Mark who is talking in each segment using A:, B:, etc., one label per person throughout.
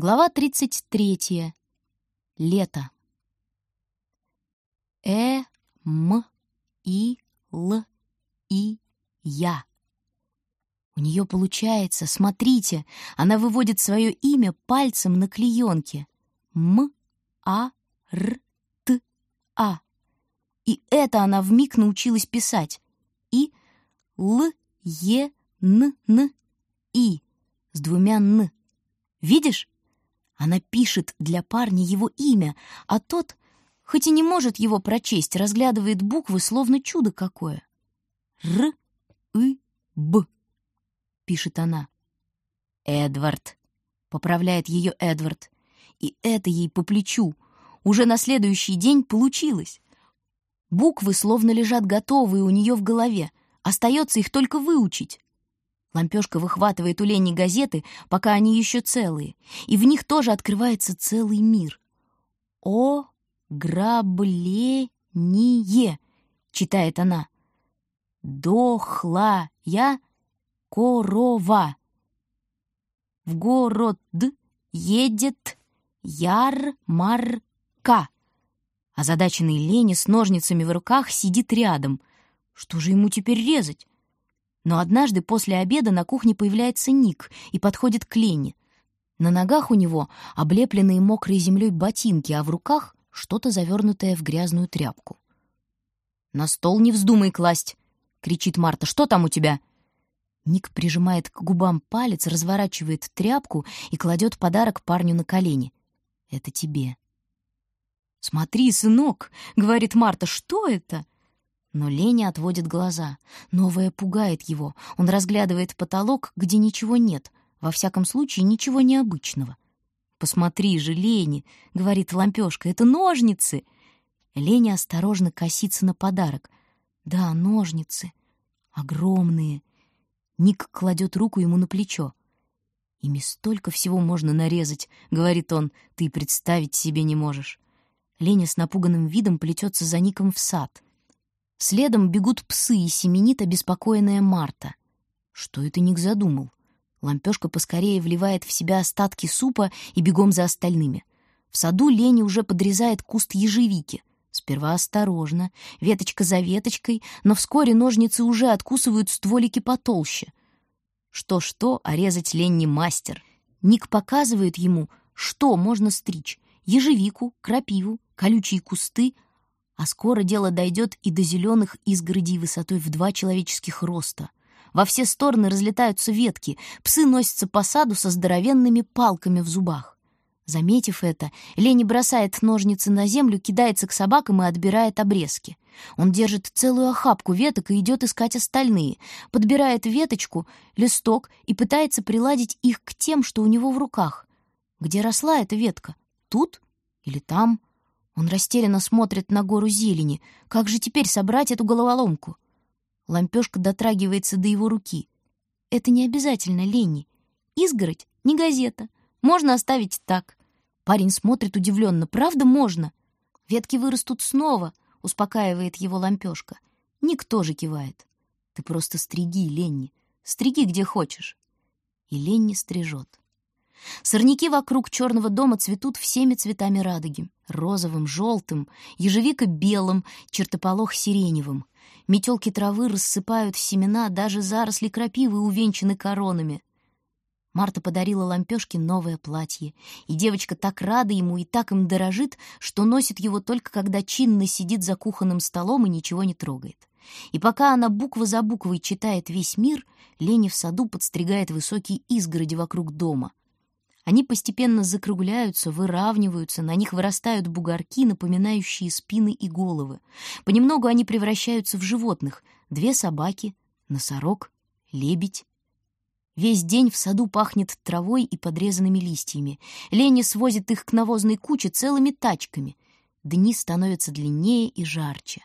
A: Глава 33. Лето. Э, М, И, Л, И, Я. У нее получается, смотрите, она выводит свое имя пальцем на клеенке. М, А, Р, Т, А. И это она вмиг научилась писать. И, Л, Е, Н, Н, И. С двумя Н. Видишь? Она пишет для парня его имя, а тот, хоть и не может его прочесть, разглядывает буквы, словно чудо какое. «Р, И, Б», — пишет она. «Эдвард», — поправляет ее Эдвард. И это ей по плечу. Уже на следующий день получилось. Буквы словно лежат готовые у нее в голове. Остается их только выучить. Лампёшка выхватывает у Лени газеты, пока они еще целые, и в них тоже открывается целый мир. «О грабление!» — читает она. «Дохлая корова. В город едет ярмарка». Озадаченный Лени с ножницами в руках сидит рядом. Что же ему теперь резать? Но однажды после обеда на кухне появляется Ник и подходит к Лене. На ногах у него облепленные мокрой землей ботинки, а в руках что-то завернутое в грязную тряпку. «На стол не вздумай класть!» — кричит Марта. «Что там у тебя?» Ник прижимает к губам палец, разворачивает тряпку и кладет подарок парню на колени. «Это тебе». «Смотри, сынок!» — говорит Марта. «Что это?» Но Леня отводит глаза. Новое пугает его. Он разглядывает потолок, где ничего нет. Во всяком случае, ничего необычного. «Посмотри же, Лени!» — говорит лампёшка. «Это ножницы!» Леня осторожно косится на подарок. «Да, ножницы. Огромные». Ник кладет руку ему на плечо. «Ими столько всего можно нарезать», — говорит он. «Ты представить себе не можешь». Леня с напуганным видом плетется за Ником в сад — Следом бегут псы и семенит обеспокоенная Марта. Что это Ник задумал? Лампёшка поскорее вливает в себя остатки супа и бегом за остальными. В саду Лени уже подрезает куст ежевики. Сперва осторожно, веточка за веточкой, но вскоре ножницы уже откусывают стволики потолще. Что-что, а резать Ленни мастер. Ник показывает ему, что можно стричь. Ежевику, крапиву, колючие кусты — а скоро дело дойдет и до зеленых изгородей высотой в два человеческих роста. Во все стороны разлетаются ветки, псы носятся по саду со здоровенными палками в зубах. Заметив это, Лени бросает ножницы на землю, кидается к собакам и отбирает обрезки. Он держит целую охапку веток и идет искать остальные, подбирает веточку, листок и пытается приладить их к тем, что у него в руках. Где росла эта ветка? Тут или там? Он растерянно смотрит на гору зелени. Как же теперь собрать эту головоломку? Лампёшка дотрагивается до его руки. Это не обязательно Ленни. Изгородь — не газета. Можно оставить так. Парень смотрит удивленно. Правда можно? Ветки вырастут снова, успокаивает его лампёшка. Никто же кивает. Ты просто стриги, Ленни. Стриги где хочешь. И Ленни стрижет. Сорняки вокруг черного дома цветут всеми цветами радуги. Розовым, желтым, ежевика белым, чертополох сиреневым. Метелки травы рассыпают семена, даже заросли крапивы увенчаны коронами. Марта подарила лампёшке новое платье, и девочка так рада ему и так им дорожит, что носит его только когда чинно сидит за кухонным столом и ничего не трогает. И пока она буква за буквой читает весь мир, Лени в саду подстригает высокие изгороди вокруг дома. Они постепенно закругляются, выравниваются, на них вырастают бугорки, напоминающие спины и головы. Понемногу они превращаются в животных. Две собаки, носорог, лебедь. Весь день в саду пахнет травой и подрезанными листьями. Леня свозит их к навозной куче целыми тачками. Дни становятся длиннее и жарче.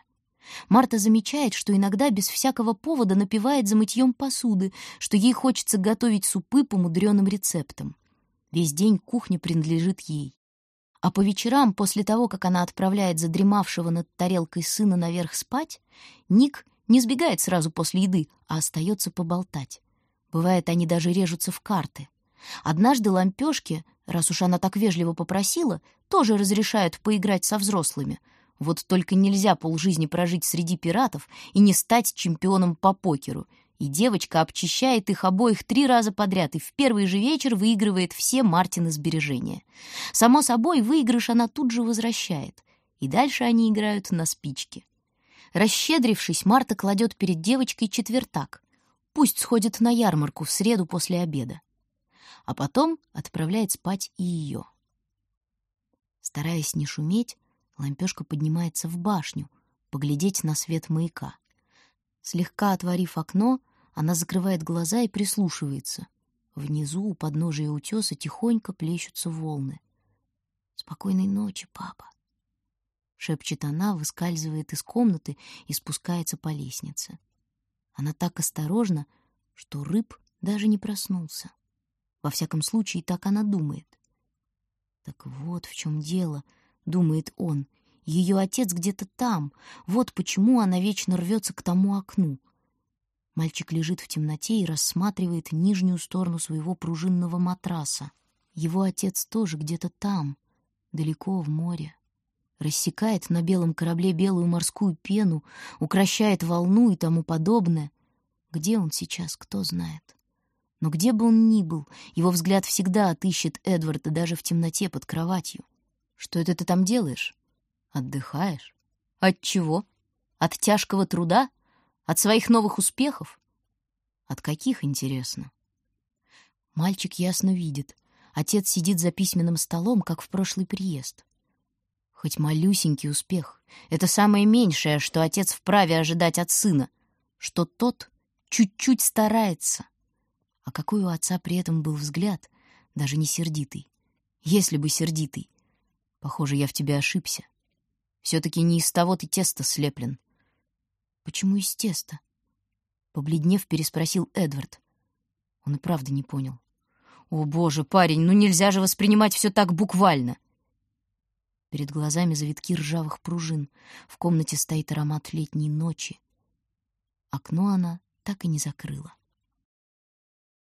A: Марта замечает, что иногда без всякого повода напивает за мытьем посуды, что ей хочется готовить супы по мудреным рецептам. Весь день кухня принадлежит ей. А по вечерам, после того, как она отправляет задремавшего над тарелкой сына наверх спать, Ник не сбегает сразу после еды, а остается поболтать. Бывает, они даже режутся в карты. Однажды лампёшке, раз уж она так вежливо попросила, тоже разрешают поиграть со взрослыми. Вот только нельзя полжизни прожить среди пиратов и не стать чемпионом по покеру. И девочка обчищает их обоих три раза подряд и в первый же вечер выигрывает все Мартины сбережения. Само собой, выигрыш она тут же возвращает. И дальше они играют на спичке. Расщедрившись, Марта кладет перед девочкой четвертак. Пусть сходит на ярмарку в среду после обеда а потом отправляет спать и ее. Стараясь не шуметь, лампешка поднимается в башню, поглядеть на свет маяка. Слегка отворив окно, она закрывает глаза и прислушивается. Внизу, у подножия утеса, тихонько плещутся волны. «Спокойной ночи, папа!» — шепчет она, выскальзывает из комнаты и спускается по лестнице. Она так осторожна, что рыб даже не проснулся. Во всяком случае, так она думает. Так вот в чем дело, думает он. Ее отец где-то там. Вот почему она вечно рвется к тому окну. Мальчик лежит в темноте и рассматривает нижнюю сторону своего пружинного матраса. Его отец тоже где-то там, далеко в море. Рассекает на белом корабле белую морскую пену, укращает волну и тому подобное. Где он сейчас, кто знает. Но где бы он ни был, его взгляд всегда отыщет Эдварда даже в темноте под кроватью. Что это ты там делаешь? Отдыхаешь? От чего? От тяжкого труда? От своих новых успехов? От каких, интересно? Мальчик ясно видит. Отец сидит за письменным столом, как в прошлый приезд. Хоть малюсенький успех — это самое меньшее, что отец вправе ожидать от сына, что тот чуть-чуть старается, а какой у отца при этом был взгляд, даже не сердитый. Если бы сердитый. Похоже, я в тебе ошибся. Все-таки не из того ты теста слеплен. Почему из теста? Побледнев, переспросил Эдвард. Он и правда не понял. О, боже, парень, ну нельзя же воспринимать все так буквально. Перед глазами завитки ржавых пружин. В комнате стоит аромат летней ночи. Окно она так и не закрыла.